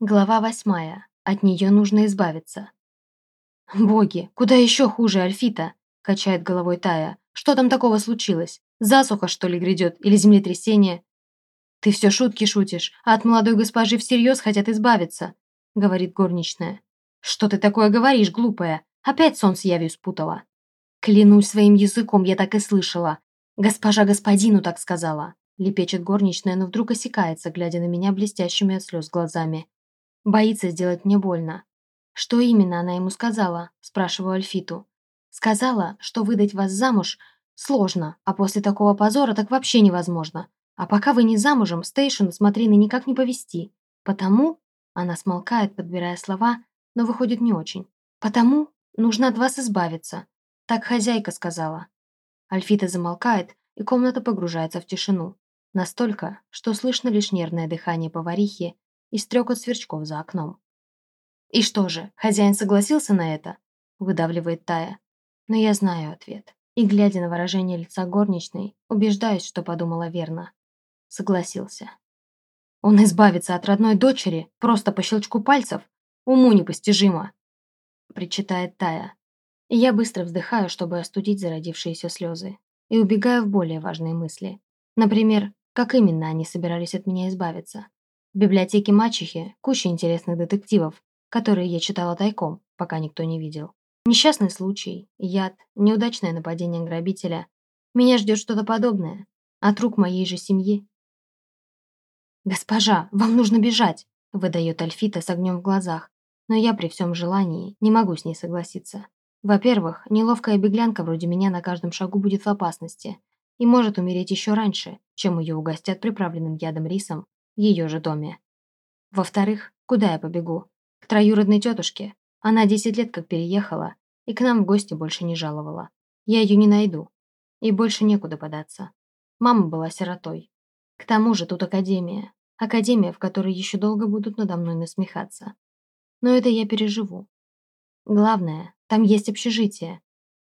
Глава восьмая. От нее нужно избавиться. «Боги, куда еще хуже Альфита?» – качает головой Тая. «Что там такого случилось? Засуха, что ли, грядет? Или землетрясение?» «Ты все шутки шутишь, а от молодой госпожи всерьез хотят избавиться», – говорит горничная. «Что ты такое говоришь, глупая? Опять сон с явью спутала». «Клянусь своим языком, я так и слышала. Госпожа господину так сказала», – лепечет горничная, но вдруг осекается, глядя на меня блестящими от слез глазами. Боится сделать мне больно. Что именно она ему сказала? Спрашиваю Альфиту. Сказала, что выдать вас замуж сложно, а после такого позора так вообще невозможно. А пока вы не замужем, Стейшн с Матриной никак не повести. Потому... Она смолкает, подбирая слова, но выходит не очень. Потому нужно от вас избавиться. Так хозяйка сказала. Альфита замолкает, и комната погружается в тишину. Настолько, что слышно лишь нервное дыхание поварихи и стрекот сверчков за окном. «И что же, хозяин согласился на это?» – выдавливает Тая. Но я знаю ответ. И, глядя на выражение лица горничной, убеждаюсь, что подумала верно. Согласился. Он избавится от родной дочери просто по щелчку пальцев? Уму непостижимо!» – причитает Тая. И я быстро вздыхаю, чтобы остудить зародившиеся слезы, и убегаю в более важные мысли. Например, как именно они собирались от меня избавиться. В библиотеке мачехи куча интересных детективов, которые я читала тайком, пока никто не видел. Несчастный случай, яд, неудачное нападение грабителя. Меня ждет что-то подобное. От рук моей же семьи. «Госпожа, вам нужно бежать!» – выдает Альфита с огнем в глазах. Но я при всем желании не могу с ней согласиться. Во-первых, неловкая беглянка вроде меня на каждом шагу будет в опасности и может умереть еще раньше, чем ее угостят приправленным ядом рисом ее же доме. Во-вторых, куда я побегу? К троюродной тетушке. Она десять лет как переехала и к нам в гости больше не жаловала. Я ее не найду. И больше некуда податься. Мама была сиротой. К тому же тут академия. Академия, в которой еще долго будут надо мной насмехаться. Но это я переживу. Главное, там есть общежитие,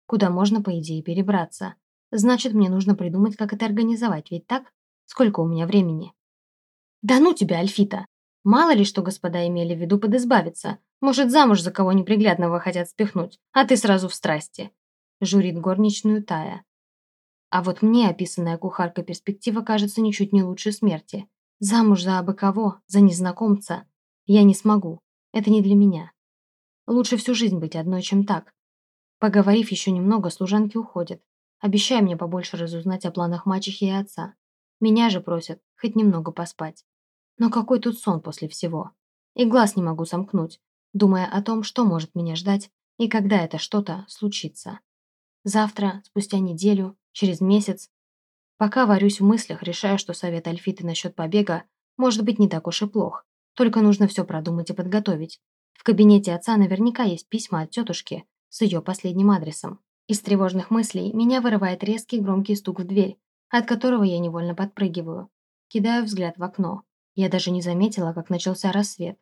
куда можно, по идее, перебраться. Значит, мне нужно придумать, как это организовать, ведь так? Сколько у меня времени? «Да ну тебя, Альфита! Мало ли, что господа имели в виду подизбавиться. Может, замуж за кого неприглядного хотят спихнуть, а ты сразу в страсти!» Журит горничную Тая. А вот мне описанная кухарка перспектива кажется ничуть не лучше смерти. Замуж за абы кого, за незнакомца. Я не смогу. Это не для меня. Лучше всю жизнь быть одной, чем так. Поговорив еще немного, служанки уходят, обещая мне побольше разузнать о планах мачехи и отца. Меня же просят хоть немного поспать. Но какой тут сон после всего? И глаз не могу сомкнуть, думая о том, что может меня ждать и когда это что-то случится. Завтра, спустя неделю, через месяц. Пока варюсь в мыслях, решаю, что совет Альфиты насчет побега может быть не так уж и плох. Только нужно все продумать и подготовить. В кабинете отца наверняка есть письма от тетушки с ее последним адресом. Из тревожных мыслей меня вырывает резкий громкий стук в дверь, от которого я невольно подпрыгиваю. Кидаю взгляд в окно. Я даже не заметила, как начался рассвет.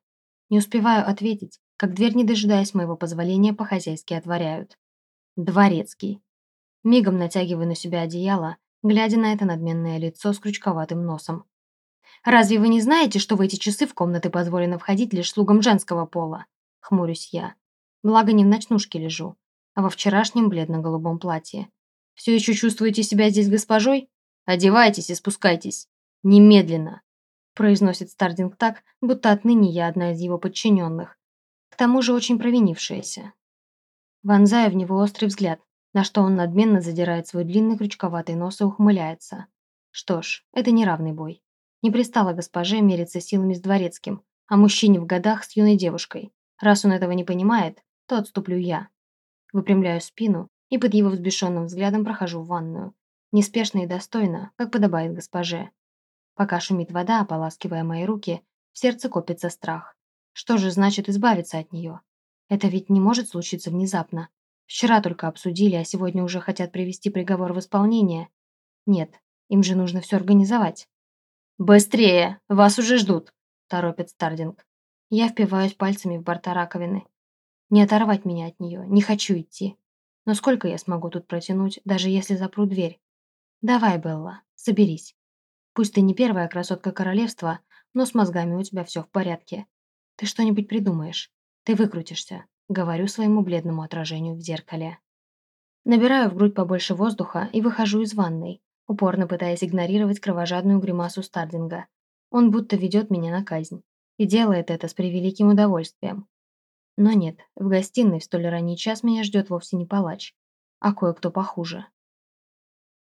Не успеваю ответить, как дверь, не дожидаясь моего позволения, по-хозяйски отворяют. Дворецкий. Мигом натягиваю на себя одеяло, глядя на это надменное лицо с крючковатым носом. «Разве вы не знаете, что в эти часы в комнаты позволено входить лишь слугам женского пола?» Хмурюсь я. Благо не в ночнушке лежу, а во вчерашнем бледно-голубом платье. «Все еще чувствуете себя здесь госпожой? Одевайтесь и спускайтесь. Немедленно!» Произносит Стардинг так, будто отныне я одна из его подчиненных. К тому же очень провинившаяся. Вонзая в него острый взгляд, на что он надменно задирает свой длинный крючковатый нос и ухмыляется. Что ж, это неравный бой. Не пристало госпоже мериться силами с дворецким, а мужчине в годах с юной девушкой. Раз он этого не понимает, то отступлю я. Выпрямляю спину и под его взбешенным взглядом прохожу в ванную. Неспешно и достойно, как подобает госпоже. Пока шумит вода, ополаскивая мои руки, в сердце копится страх. Что же значит избавиться от нее? Это ведь не может случиться внезапно. Вчера только обсудили, а сегодня уже хотят привести приговор в исполнение. Нет, им же нужно все организовать. «Быстрее! Вас уже ждут!» – торопит Стардинг. Я впиваюсь пальцами в борта раковины. Не оторвать меня от нее, не хочу идти. Но сколько я смогу тут протянуть, даже если запру дверь? Давай, Белла, соберись. Пусть ты не первая красотка королевства, но с мозгами у тебя все в порядке. Ты что-нибудь придумаешь. Ты выкрутишься. Говорю своему бледному отражению в зеркале. Набираю в грудь побольше воздуха и выхожу из ванной, упорно пытаясь игнорировать кровожадную гримасу Стардинга. Он будто ведет меня на казнь. И делает это с превеликим удовольствием. Но нет, в гостиной в столь ранний час меня ждет вовсе не палач, а кое-кто похуже.